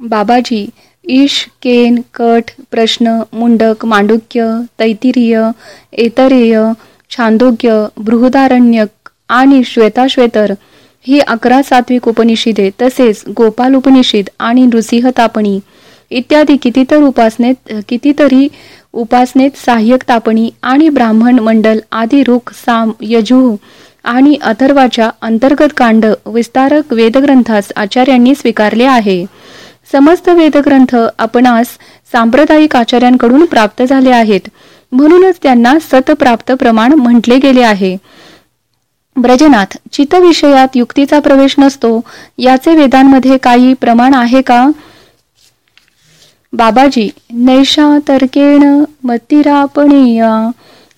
बाबाजी ईश केन कठ प्रश्न मुंडक मांडुक्य तैतिरीय एतरेय छांदोग्य बृहदारण्यक आणि श्वेताश्वेतर ही अकरा सात्विक उपनिषदे तसेच गोपाल उपनिषद आणि नृसिंह तापणी इत्यादी कितीतर उपासनेत कितीतरी उपासनेत सहाय्यक तापणी आणि ब्राह्मण मंडल आदी रुख साम यजू आणि अथर्वाच्या अंतर्गत कांड विस्तारक वेदग्रंथास आचार्यांनी स्वीकारले आहे. समस्त वेदग्रंथ आपणास सांप्रदायिक आचार्यांकडून प्राप्त झाले आहेत. म्हणूनच त्यांना सतप्राप्त प्रमाण म्हटले गेले आहे. ब्रजनाथ चितविषयात युक्तीचा प्रवेश नसतो याचे वेदांमध्ये काही प्रमाण आहे का? बाबाजी नैशा तर्केण मतिरापणीय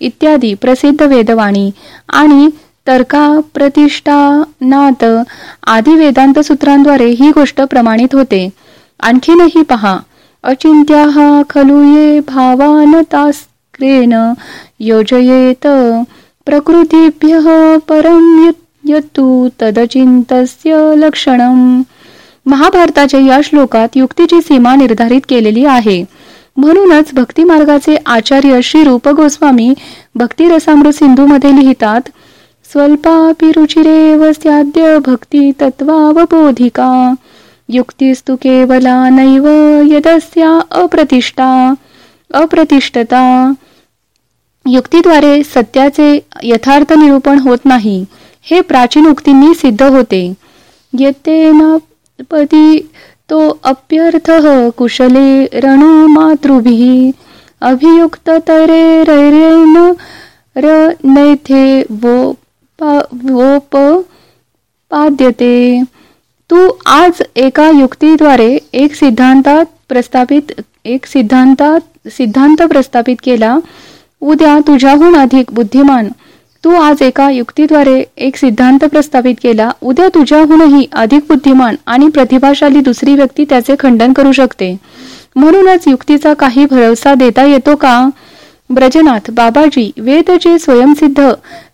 इत्यादी प्रसिद्ध वेदवाणी आणि तर्का प्रतिष्ठानात आदी वेदांत सूत्रांद्वारे ही गोष्ट प्रमाणित होते. आणखीनही पहा. अचिंत्या खलु ये भावानतास्क्रेन योजयेत. प्रकृतीभ्य परम यत्तु तदचिंतस्य लक्षण महाभारताच्या या श्लोकात युक्तीची सीमा निर्धारित केलेली आहे. म्हणूनच भक्ती मार्गाचे आचार्य श्री रूप गोस्वामी भक्ती रसामृत सिंधू मध्ये लिहितात स्वल्पापि रुचिरेव स्याद्य भक्ती तत्वावबोधिका युक्तीस्तु केवला नैव यदस्या अप्रतिष्ठा अप्रतिष्ठता। युक्तीद्वारे सत्याचे यथार्थ निरूपण होत नाही हे प्राचीन उक्तींनी सिद्ध होते. पती तो अप्यर्थ कुशले रणु मातृभिः। अभियुक्त तरे रैरेन र नैथे वोप पाद्यते। तू आज एका युक्तीद्वारे एक सिद्धांतात प्रस्थापित एक सिद्धांतात सिद्धांत प्रस्थापित केला उद्या तुझ्याहून अधिक बुद्धिमान. तू आज एका युक्तीद्वारे एक सिद्धांत प्रस्थापित केला उद्या तुझ्याहूनही अधिक बुद्धिमान आणि प्रतिभाशाली दुसरी व्यक्ती त्याचे खंडन करू शकते. म्हणूनच युक्तीचा काही भरवसा देता येतो का? ब्रजनाथ बाबाजी वेद जे स्वयंसिद्ध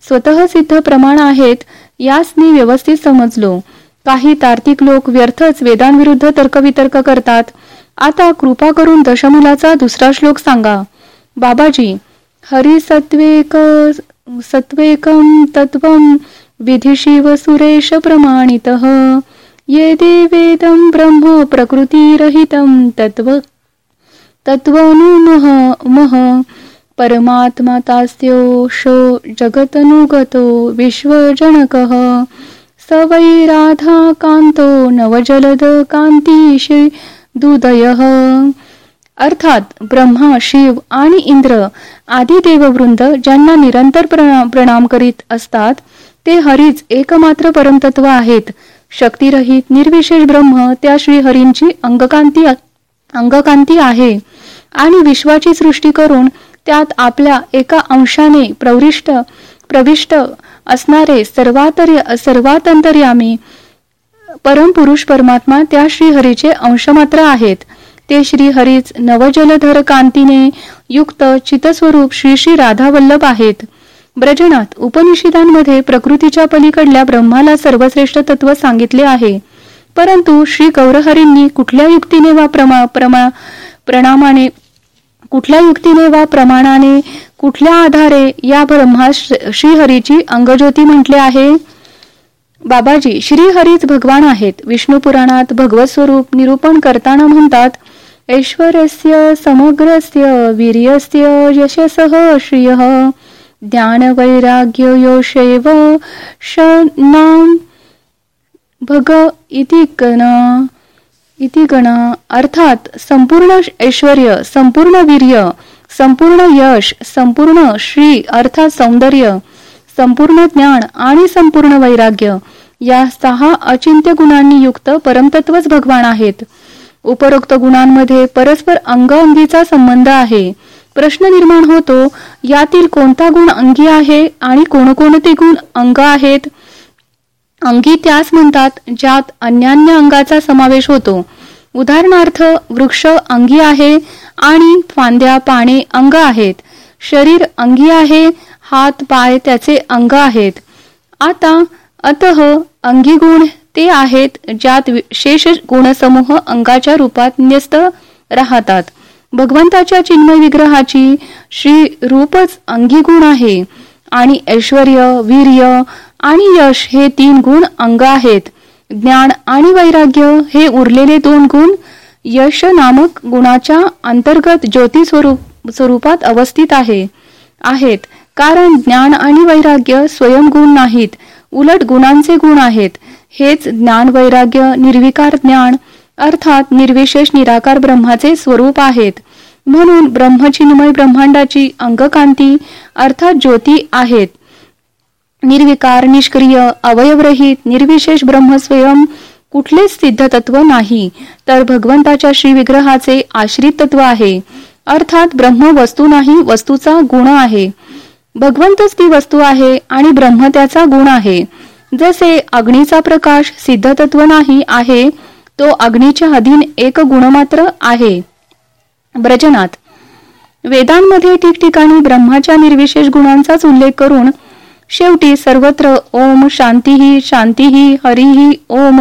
स्वतः सिद्ध प्रमाण आहेत यास मी व्यवस्थित समजलो. काही तार्किक लोक व्यर्थच वेदांविरुद्ध तर्कवितर्क करतात. आता कृपा करून दशमुलाचा दुसरा श्लोक सांगा. बाबाजी हरिसत्वेक सत्वेकम तत्व विधिशिव सुरेश प्रमाणितः। ये वेदं ब्रह्म प्रकृतिरहितं तत्व। तत्त्वनुमह मह परमात्मा तास्योषो जगतनुगतो विश्वजनक। स वै राधा कान्तो नवजलद कान्तिशि दुदयः। अर्थात ब्रह्मा शिव आणि इंद्र आदी देववृंद ज्यांना निरंतर प्रणाम करीत असतात ते हरीच एकमात्र परमतत्व आहेत. शक्तिरहित निर्विशेष ब्रह्म त्या श्रीहरींची अंगकांती अंगकांती आहे. आणि विश्वाची सृष्टी करून त्यात आपल्या एका अंशाने प्रविष्ट प्रविष्ट असणारे सर्वातरी सर्वातंतर्यामी परमपुरुष परमात्मा त्या श्रीहरीचे अंश मात्र आहेत. ते श्रीहरीच नवजलधर कांतीने युक्त चितस्वरूप श्री श्री राधा वल्लभ आहेत. ब्रजनात उपनिषदांमध्ये प्रकृतीच्या पलीकडल्या ब्रह्माला सर्वश्रेष्ठ तत्व सांगितले आहे. परंतु श्री गौरहरींनी कुठल्या युक्तीने वा प्रमा प्रमा प्रणामाने कुठल्या युक्तीने वा प्रमाणाने कुठल्या आधारे या ब्रह्मा श्रीहरीची अंगज्योती म्हटले आहे? बाबाजी श्रीहरीच भगवान आहेत. विष्णू पुराणात भगवत स्वरूप निरूपण करताना म्हणतात ऐश्वर्यस्य समग्रस्य वीर्यस्य यशसः श्रियः. ज्ञानवैराग्ययोषेव शनाम भग इति गण इति गण. अर्थात संपूर्ण ऐश्वर्य संपूर्ण वीर्य संपूर्ण यश संपूर्ण श्री अर्थात सौंदर्य संपूर्ण ज्ञान आणि संपूर्ण वैराग्य या सहा अचिंत्य गुणांनी युक्त परमतत्वच भगवान आहेत. उपरोक्त गुणांमध्ये परस्पर अंगअंगीचा संबंध आहे. प्रश्न निर्माण होतो यातील कोणता गुण अंगी आहे आणि कोणकोणते गुण अंग आहेत? अंगी त्यास म्हणतात ज्यात अन्यान्य अंगाचा समावेश होतो. उदाहरणार्थ वृक्ष अंगी आहे आणि फांद्या पाने अंग आहेत. शरीर अंगी आहे हात पाय त्याचे अंग आहेत. आता अतः अंगी गुण ते आहेत ज्यात शेष गुणसमूह अंगाच्या रूपात न्यस्त राहतात. भगवंताच्या चिन्मय विग्रहाची श्री रूपच अंगी गुण आहे. आणि ऐश्वर वीर्य आणि यश हे तीन गुण अंग आहेत. ज्ञान आणि वैराग्य हे उरलेले दोन गुण यश नामक गुणाच्या अंतर्गत ज्योती स्वरूप स्वरूपात अवस्थित आहे आहेत. कारण ज्ञान आणि वैराग्य स्वयंगुण नाहीत उलट गुणांचे गुण आहेत. हेच ज्ञान वैराग्य निर्विकार ज्ञान अर्थात निर्विशेष निराकार ब्रह्माचे स्वरूप आहेत. म्हणून ब्रह्मचिन्मय ब्रह्मांडाची अंगकांती अर्थात ज्योती आहेत. निर्विकार निष्क्रिय अवयवरहित निर्विशेष ब्रह्म स्वयं कुठलेच सिद्ध तत्व नाही. तर भगवंताच्या श्री विग्रहाचे आश्रित तत्व आहे. अर्थात ब्रह्म वस्तू नाही वस्तूचा गुण आहे. भगवंतच ती वस्तू आहे आणि ब्रह्म त्याचा गुण आहे. जसे अग्नीचा प्रकाश सिद्ध तत्व नाही आहे तो अग्नीच्या अधीन एक गुण मात्र आहे. ब्रजनात वेदांमध्ये ठिकठिकाणी ब्रह्माच्या निर्विशेष गुणांचाच उल्लेख करून शेवटी सर्वत्र ओम शांतीही शांतीही हरिही ओम.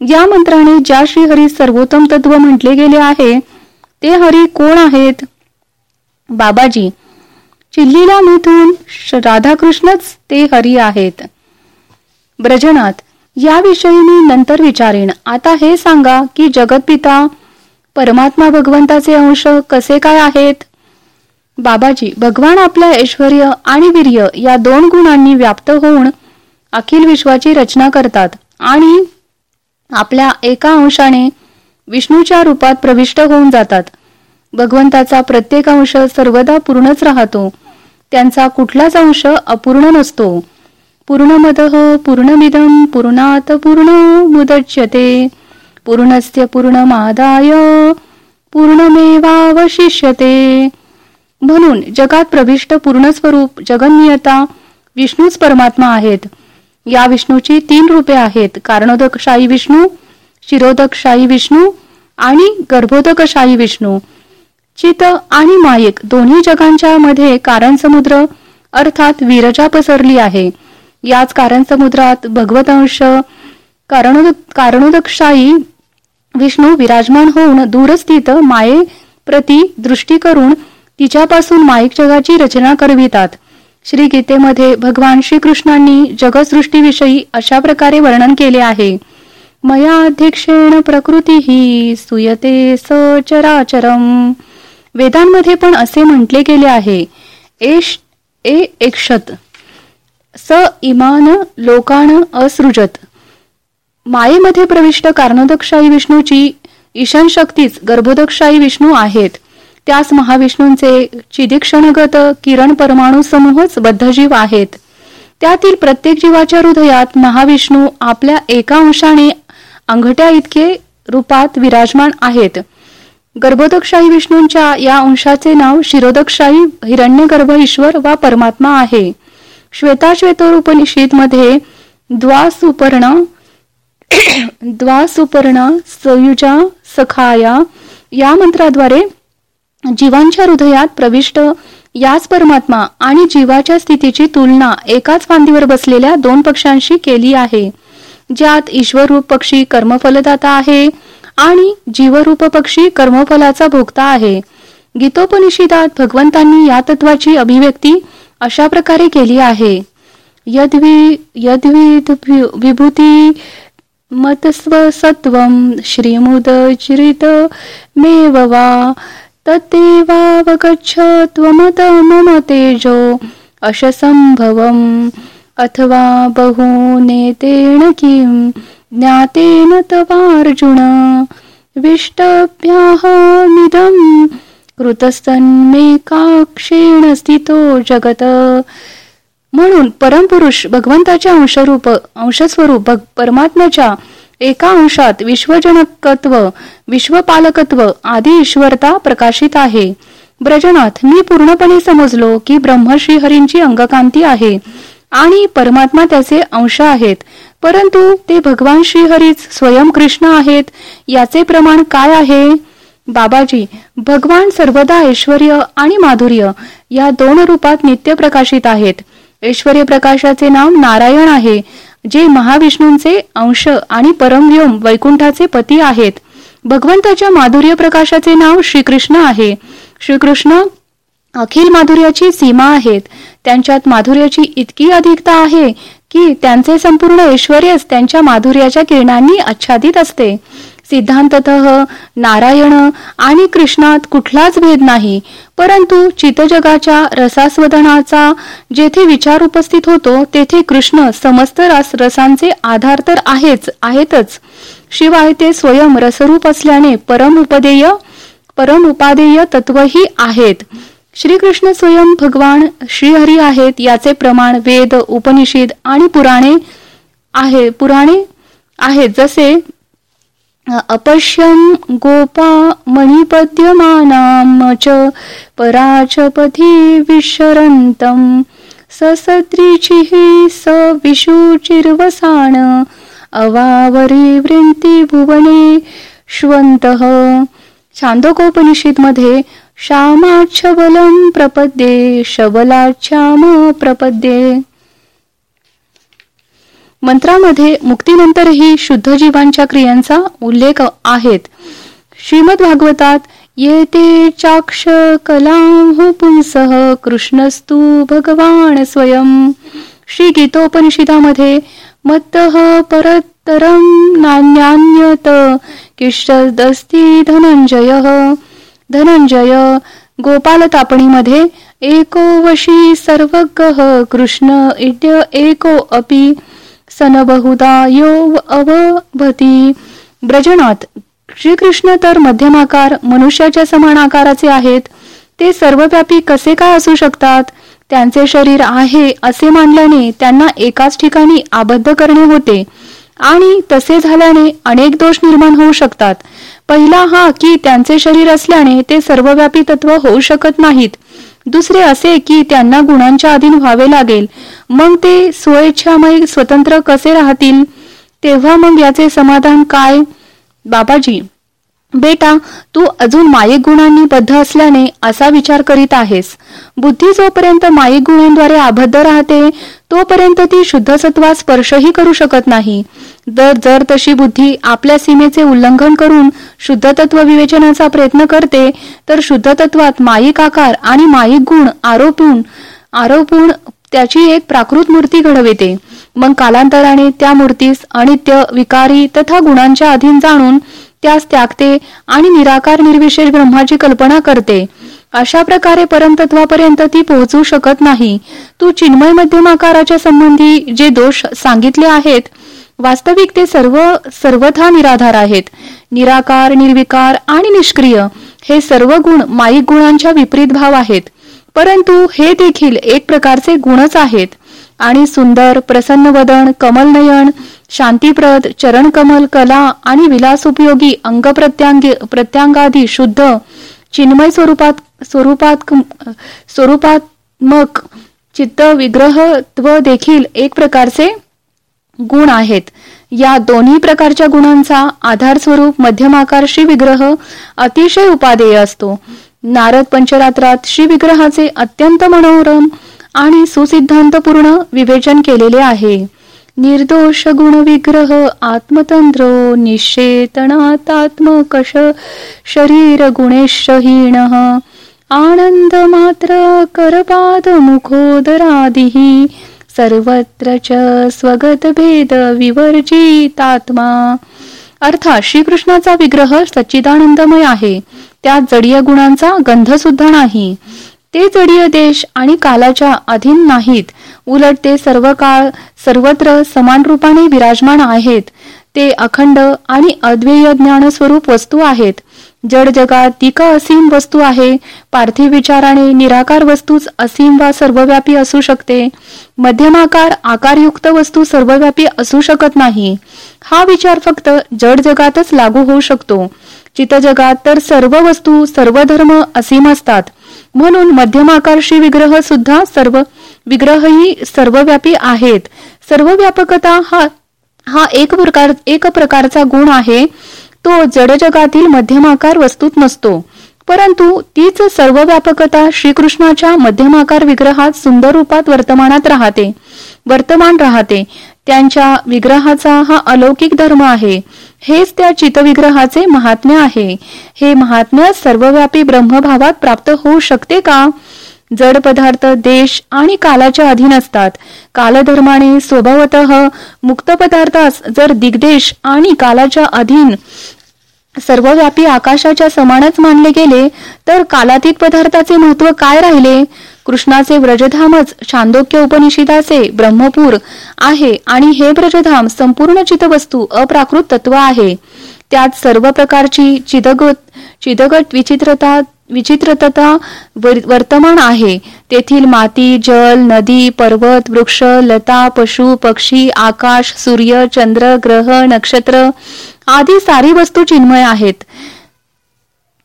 या मंत्राने ज्या श्रीहरी सर्वोत्तम तत्व म्हटले गेले आहे ते हरी कोण आहेत? बाबाजी चिल्लीला मिथून राधाकृष्णच ते हरी आहेत. ब्रजनात याविषयी मी नंतर विचारेन. आता हे सांगा की जगतपिता परमात्मा भगवंताचे अंश कसे काय आहेत? बाबाजी भगवान आपल्या ऐश्वर आणि वीर्य या दोन गुणांनी व्याप्त होऊन अखिल विश्वाची रचना करतात आणि आपल्या एका अंशाने विष्णूच्या रूपात प्रविष्ट होऊन जातात. भगवंताचा प्रत्येक अंश सर्वदा पूर्णच राहतो. त्यांचा कुठलाच अंश अपूर्ण नसतो. पूर्णमद पूर्णमिदम पूर्णात पूर्ण मुदच्यते. पूर्णस्य पूर्णमादाय पूर्णमेवावशिष्यते. म्हणून जगात प्रविष्ट पूर्ण स्वरूप जगन्नियता विष्णूच परमात्मा आहेत. या विष्णूची तीन रूपे आहेत. कारणोदकशाही विष्णू शिरोदकशाही विष्णू आणि गर्भोदकशाही विष्णू. चित आणि मायिक दोन्ही जगांच्या मध्ये कारण समुद्र अर्थात विरजा पसरली आहे. याच कारण समुद्रात भगवत अंश कारणोदकशाही विष्णू विराजमान होऊन दूरस्थित माये प्रती दृष्टी करून तिच्यापासून माईक जगाची रचना करवितात. श्री गीतेमध्ये भगवान श्रीकृष्णांनी जगसृष्टीविषयी अशा प्रकारे वर्णन केले आहे. मया अध्यक्षेण प्रकृती ही सुयते सचराचरम वेदांमध्ये पण असे म्हटले गेले आहे. एश ए एकशत. स इमान लोकान असृजत. मायेमध्ये प्रविष्ट कारणोदकशाही विष्णूची ईशान शक्तीच गर्भोदकशाही विष्णू आहेत. त्यास महाविष्णूंचे चिदिक्षणगत किरण परमाणू समूहच बद्धजीव आहेत. त्यातील प्रत्येक जीवाच्या हृदयात महाविष्णू आपल्या एका अंशाने अंगठ्या इतके रूपात विराजमान आहेत. गर्भोदकशाही विष्णूंच्या या अंशाचे नाव शिरोदकशाही हिरण्यगर्भ ईश्वर वा परमात्मा आहे. श्वेताश्वेतोपनिषदमध्ये द्वासुपर्ण द्वासुपर्ण सयुजा सखाया या मंत्राद्वारे जीवांच्या हृदयात प्रविष्ट याच परमात्मा आणि जीवाच्या स्थितीची तुलना एकाच फांदीवर बसलेल्या दोन पक्षांशी केली आहे ज्यात ईश्वरूप पक्षी कर्मफलदाता आहे आणि जीवरूप पक्षी कर्मफलाचा भोगता आहे. गीतोपनिषदात भगवंतांनी या तत्वाची अभिव्यक्ती अशा प्रकारे केली आहे. यद्वी यद्विद विभूती मतस्व सत्वम श्रीमुदचिरित मेववा तत्तेवावगच्छ त्वमत मम तेजो अशसंभवम् अथवा बहुनेतेन किं ज्ञातेन तवार्जुन। विष्टभ्याहमिदं कृतस्तन्मेकाक्षेण स्थितो जगत। म्हणून परमपुरुष भगवंताच्या अंशरूप अंशस्वरूप परमात्म्याच्या एका अंशात विश्वजनकत्व विश्वपालकत्व आदी ईश्वरता प्रकाशित आहे. ब्रजनाथ मी पूर्णपणे समजलो की ब्रह्म श्रीहरींची अंगकांती आहे आणि परमात्मा त्याचे अंश आहेत. परंतु ते भगवान श्रीहरीच स्वयं कृष्ण आहेत याचे प्रमाण काय आहे? बाबाजी भगवान सर्वदा ऐश्वर आणि माधुर्य या दोन रूपात नित्य प्रकाशित आहेत. ऐश्वर प्रकाशाचे नाव नारायण आहे. जे महाविष्णूंचे अंश आणि परमव्योम वैकुंठाचे पती आहेत. भगवंताच्या माधुर्य प्रकाशाचे नाव श्रीकृष्ण आहे. श्रीकृष्ण अखिल माधुर्याची सीमा आहेत. त्यांच्यात माधुर्याची इतकी अधिकता आहे की त्यांचे संपूर्ण ऐश्वर्यच त्यांच्या माधुर्याच्या किरणांनी आच्छादित असते. सिद्धांतत नारायण आणि कृष्णात कुठलाच भेद नाही परंतु चितजगाच्या रसास्वदनाचा जेथे विचार उपस्थित होतो तेथे कृष्ण समस्त रस रसांचे आधार तर आहेच आहेतच. शिवाय ते स्वयं रसरूप असल्याने परम उपदेय परम उपादेय तत्वही आहेत. श्रीकृष्ण स्वयं भगवान श्रीहरी आहेत याचे प्रमाण वेद उपनिषद आणि पुराणे आहे पुराणे आहेत. जसे अपश्यम गोपा मणिपद्यमानां च पराचपथि विशरन्तं ससद्रिचिः स विशुचिर्वसान अवावरी वृंती भुवने श्वन्तः। मध्ये श्यामाच्छबलं प्रपद्ये शबलाच्छाम प्रपद्ये। मंत्रामध्ये मुक्तीनंतरही शुद्ध जीवांच्या क्रियांचा उल्लेख आहेत. श्रीमद भागवतात येते चाक्ष कलां पुंसः कृष्णस्तु भगवान स्वयं. श्री गीतोपनिषदामध्ये मत्त परतरम नान्यान्यत किष्टदस्ती धनंजय धनंजय गोपाल तापणीमध्ये एको वशी कृष्ण इड्य एको अपि सन बहुदा यो अवभती ब्रजनात श्रीकृष्ण तर मध्यमाकार मनुष्याच्या समान आकाराचे आहेत. ते सर्वव्यापी कसे काय असू शकतात? त्यांचे शरीर आहे असे मानल्याने त्यांना एकाच ठिकाणी आबद्ध करणे होते. आणि तसे झाल्याने अनेक दोष निर्माण होऊ शकतात. पहिला हा की त्यांचे शरीर असल्याने ते सर्वव्यापी तत्व होऊ शकत नाहीत. दुसरे असे की त्यांना गुणांच्या अधीन व्हावे लागेल. मग ते स्वेच्छामय स्वतंत्र कसे राहतील? तेव्हा मग याचे समाधान काय? बाबाजी बेटा तू अजून मायिक गुणांनी बद्ध असल्याने असा विचार करीत आहेस. बुद्धी जोपर्यंत मायिक गुणांद्वारे आबद्ध राहते तोपर्यंत ती शुद्ध सत्वा स्पर्शही करू शकत नाही. तर जर तशी बुद्धी आपल्या सीमेचे उल्लंघन करून शुद्ध तत्व विवेचनाचा प्रयत्न करते तर शुद्ध तत्वात माईक आकार आणि माईक गुण आरोपून आरोपून त्याची एक प्राकृत मूर्ती घडविते. मग कालांतराने त्या मूर्तीस अनित्य विकारी तथा गुणांच्या अधीन जाणून त्यास त्यागते आणि निराकार निर्विशेष ब्रह्माची कल्पना करते. अशा प्रकारे परमतत्वापर्यंत ती पोहोचू शकत नाही. तू चिन्मय मध्यम आकाराच्या संबंधी जे दोष सांगितले आहेत वास्तविक ते सर्व सर्वथा निराधार आहेत. निराकार निर्विकार आणि निष्क्रिय हे सर्व गुण माईक गुणांच्या विपरीत भाव आहेत. परंतु हे देखील एक प्रकारचे गुणच आहेत. आणि सुंदर प्रसन्न वदन कमलनयन शांतीप्रद चरणकमल कला आणि विलासोपयोगी अंग प्रत्यांग प्रत्यांगादी शुद्ध चिन्मय स्वरूपात स्वरूपात स्वरूपात्मक चित्त विग्रहत्व देखील एक प्रकारचे गुण आहेत. या दोन्ही प्रकारच्या गुणांचा आधार स्वरूप मध्यमाकार श्री विग्रह अतिशय उपादेय असतो. नारद पंचरात्रात श्री विग्रहाचे अत्यंत मनोरम आणि सुसिद्धांतपूर्ण विवेचन केलेले आहे. निर्दोष गुण विग्रह आत्मतंत्र निश्चेतनात्मकश शरीर गुणेशहीन आनंद मात्र करपाद मुखोदरादिही सर्वत्र च स्वगत भेद विवर्जितात्मा अर्थात श्रीकृष्णाचा विग्रह सच्चिदानंदमय आहे त्यात जडीय गुणांचा गंध सुद्धा नाही. ते जडीय देश आणि कालाच्या अधीन नाहीत उलट ते सर्व काळ सर्वत्र समान रूपाने विराजमान आहेत. ते अखंड आणि अद्वैय ज्ञान स्वरूप वस्तू आहेत. जड जगात तिक असीम वस्तू आहे? पार्थिव विचाराने निराकार वस्तूच असीम वा सर्वव्यापी असू शकते. मध्यमाकार आकारयुक्त वस्तू सर्वव्यापी असू शकत नाही. हा विचार फक्त जड जगातच लागू होऊ शकतो. चितजगात तर सर्व वस्तू सर्व धर्म असीम असतात. म्हणून मध्यमाकारशी विग्रह सुद्धा सर्व विग्रहही सर्वव्यापी आहेत. सर्व व्यापकता हा हा एक प्रकार एक प्रकारचा गुण आहे. तो जड जगातील मध्यमाकार वस्तूत नसतो. परंतु तीच सर्व व्यापकता श्रीकृष्णाच्या मध्यमाकार विग्रहात सुंदर रूपात वर्तमानात राहते. वर्तमान राहते. त्यांच्या विग्रहाचा हा अलौकिक धर्म आहे. हेच त्या चितविग्रहाचे महात्म्य आहे. हे महात्म्य सर्वव्यापी ब्रह्मभावात प्राप्त होऊ शकते का? जड पदार्थ देश आणि कालाच्या अधीन असतात. कालधर्माने स्वभावत मुक्त पदार्थास जर दिग्देश आणि कालाच्या अधीन सर्वव्यापी आकाशाच्या समानच मानले गेले तर कालातीत पदार्थाचे महत्त्व काय राहिले? कृष्णाचे व्रजधामच शांदोक्य उपनिषदाचे ब्रह्मपूर आहे आणि हे ब्रजधाम संपूर्ण चितवस्तू अप्राकृत तत्व आहे. त्यात सर्व प्रकारची चिदगत चिदगत विचित्रता विचित्रता वर्तमान आहे. तेथील माती जल नदी पर्वत वृक्ष लता पशु पक्षी आकाश सूर्य चंद्र ग्रह नक्षत्र आदी सारी वस्तू चिन्मय आहेत.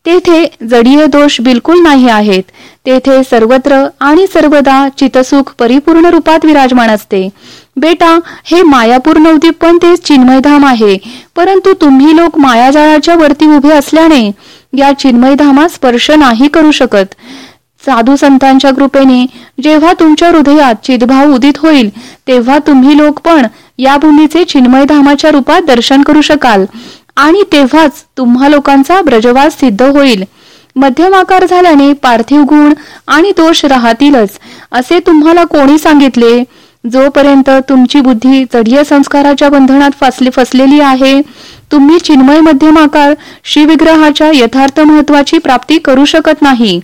तेथे जडीय दोष बिलकुल नाही आहेत. तेथे सर्वत्र आणि सर्वदा चितसुख परिपूर्ण रूपात विराजमान असते. बेटा हे मायापूर नवदीप पण ते चिन्मयधाम आहे. परंतु तुम्ही लोक मायाजाळाच्या वरती उभे असल्याने या चिन्मयधामास स्पर्श नाही करू शकत. साधू संतांच्या कृपेने जेव्हा तुमच्या हृदयात चिदभाव उदित होईल तेव्हा तुम्ही लोक पण या भूमीचे चिन्मयधामाच्या रूपात दर्शन करू शकाल. आणि तेव्हाच तुम्हा लोकांचा ब्रजवास सिद्ध होईल. मध्यम आकार झाल्याने पार्थिव गुण आणि दोष राहतीलच असे तुम्हाला कोणी सांगितले? जोपर्यंत तुमची बुद्धी चढीय संस्काराच्या बंधनात फसली फसलेली आहे तुम्ही चिन्मय मध्यम आकार शिवविग्रहाच्या यथार्थ महत्वाची प्राप्ती करू शकत नाही.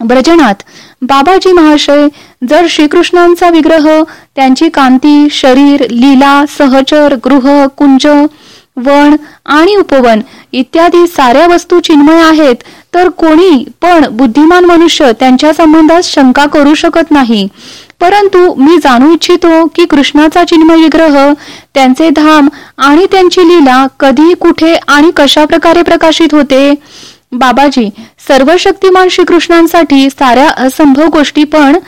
ब्रजनाथ बाबाजी महाशय जर श्रीकृष्णांचा विग्रह त्यांची कांती शरीर लीला सहचर गृह कुंज वन आणि उपवन इत्यादी साऱ्या वस्तू चिन्मय आहेत तर कोणी पण बुद्धिमान मनुष्य त्यांच्या संबंधात शंका करू शकत नाही. परंतु मी जाणू इच्छितो की कृष्णाचा चिन्मय विग्रह त्यांचे धाम आणि त्यांची लीला कधी कुठे आणि कशा प्रकारे प्रकाशित होते? बाबाजी सर्व शक्तिमान श्रीकृष्णांसाठी साऱ्या असंभव गोष्टी पण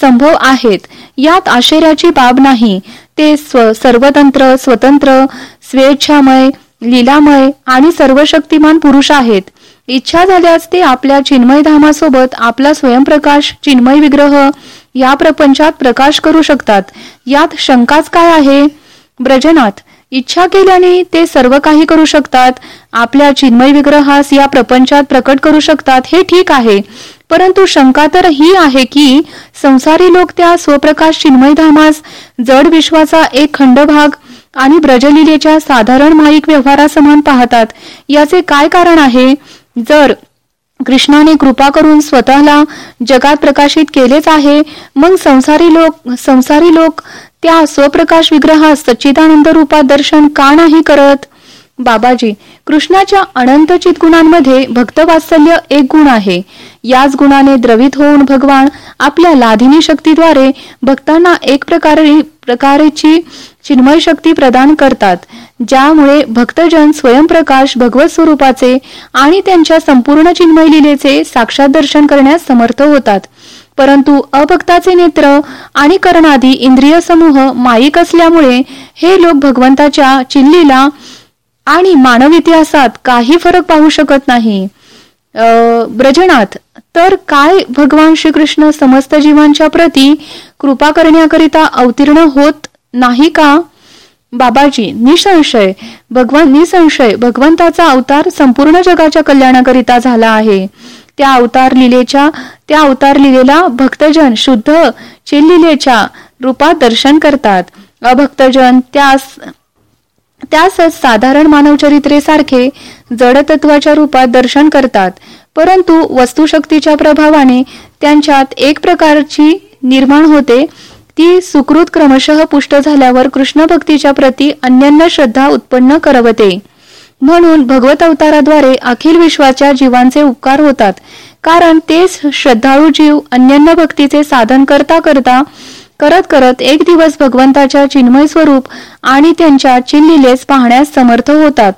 संभव आहेत. यात आश्चर्याची बाब नाही. ते स्व सर्वतंत्र स्वतंत्र स्वेच्छामय लीलामय आणि सर्व शक्तिमान पुरुष आहेत. इच्छा झाल्यास ते आपल्या चिन्मय धामासोबत आपला स्वयंप्रकाश चिन्मय विग्रह या प्रपंचात प्रकाश करू शकतात. यात शंकाच काय आहे? ब्रजनाथ इच्छा केल्याने ते सर्व काही करू शकतात. आपल्या चिन्मय विग्रहास या प्रपंचात प्रकट करू शकतात हे ठीक आहे. परंतु शंका तर ही आहे की संसारी लोक त्या स्वप्रकाश चिन्मय धामास जड विश्वाचा एक खंडभाग आणि ब्रजलिलेच्या साधारण माईक व्यवहारासमान पाहतात. याचे काय कारण आहे? जर कृष्णाने कृपा करून स्वतःला जगात प्रकाशित केलेच आहे मग संसारी लोक संसारी लोक त्या स्वप्रकाश विग्रहास सच्चिदानंद रूपात दर्शन का नाही करत? बाबाजी कृष्णाच्या अनंतचित गुणांमध्ये भक्तवात्सल्य एक गुण आहे. याच गुणाने द्रवित होऊन भगवान आपल्या लाधिनी शक्तीद्वारे भक्तांना एक प्रकारे प्रकारेची चिन्मय शक्ती प्रदान करतात. ज्यामुळे भक्तजन स्वयंप्रकाश भगवत स्वरूपाचे आणि त्यांच्या संपूर्ण चिन्मय लिलेचे साक्षात दर्शन करण्यास समर्थ होतात. परंतु अभक्ताचे नेत्र आणि करणादी इंद्रिय समूह माईक असल्यामुळे हे लोक भगवंताच्या चिल्लीला आणि मानव इतिहासात काही फरक पाहू शकत नाही. ब्रजनाथ तर काय भगवान श्रीकृष्ण समस्त जीवांच्या प्रती कृपा करण्याकरिता अवतीर्ण होत नाही का? बाबाजी निसंशय. भगवान निसंशय. भगवंताचा अवतार संपूर्ण जगाच्या कल्याणाकरिता झाला आहे. त्या अवतार लिलेच्या त्या अवतार लिलेला भक्तजन शुद्ध चिलिलेच्या रूपात दर्शन करतात. अभक्तजन त्यास त्यास साधारण मानवचरित्रेसारखे जडतत्वाच्या रूपात दर्शन करतात. परंतु वस्तुशक्तीच्या प्रभावाने त्यांच्यात एक प्रकारची निर्माण होते. ती सुकृत क्रमशः पुष्ट झाल्यावर कृष्ण भक्तीच्या प्रती अन्यन्य श्रद्धा उत्पन्न करवते. म्हणून भगवत अवताराद्वारे अखिल विश्वाच्या जीवांचे उपकार होतात. कारण तेच श्रद्धाळू जीव अन्यन्य भक्तीचे साधन करता करता करत करत एक दिवस भगवंताच्या चिन्मय स्वरूप आणि त्यांच्या चिल्लीलेस पाहण्यास समर्थ होतात.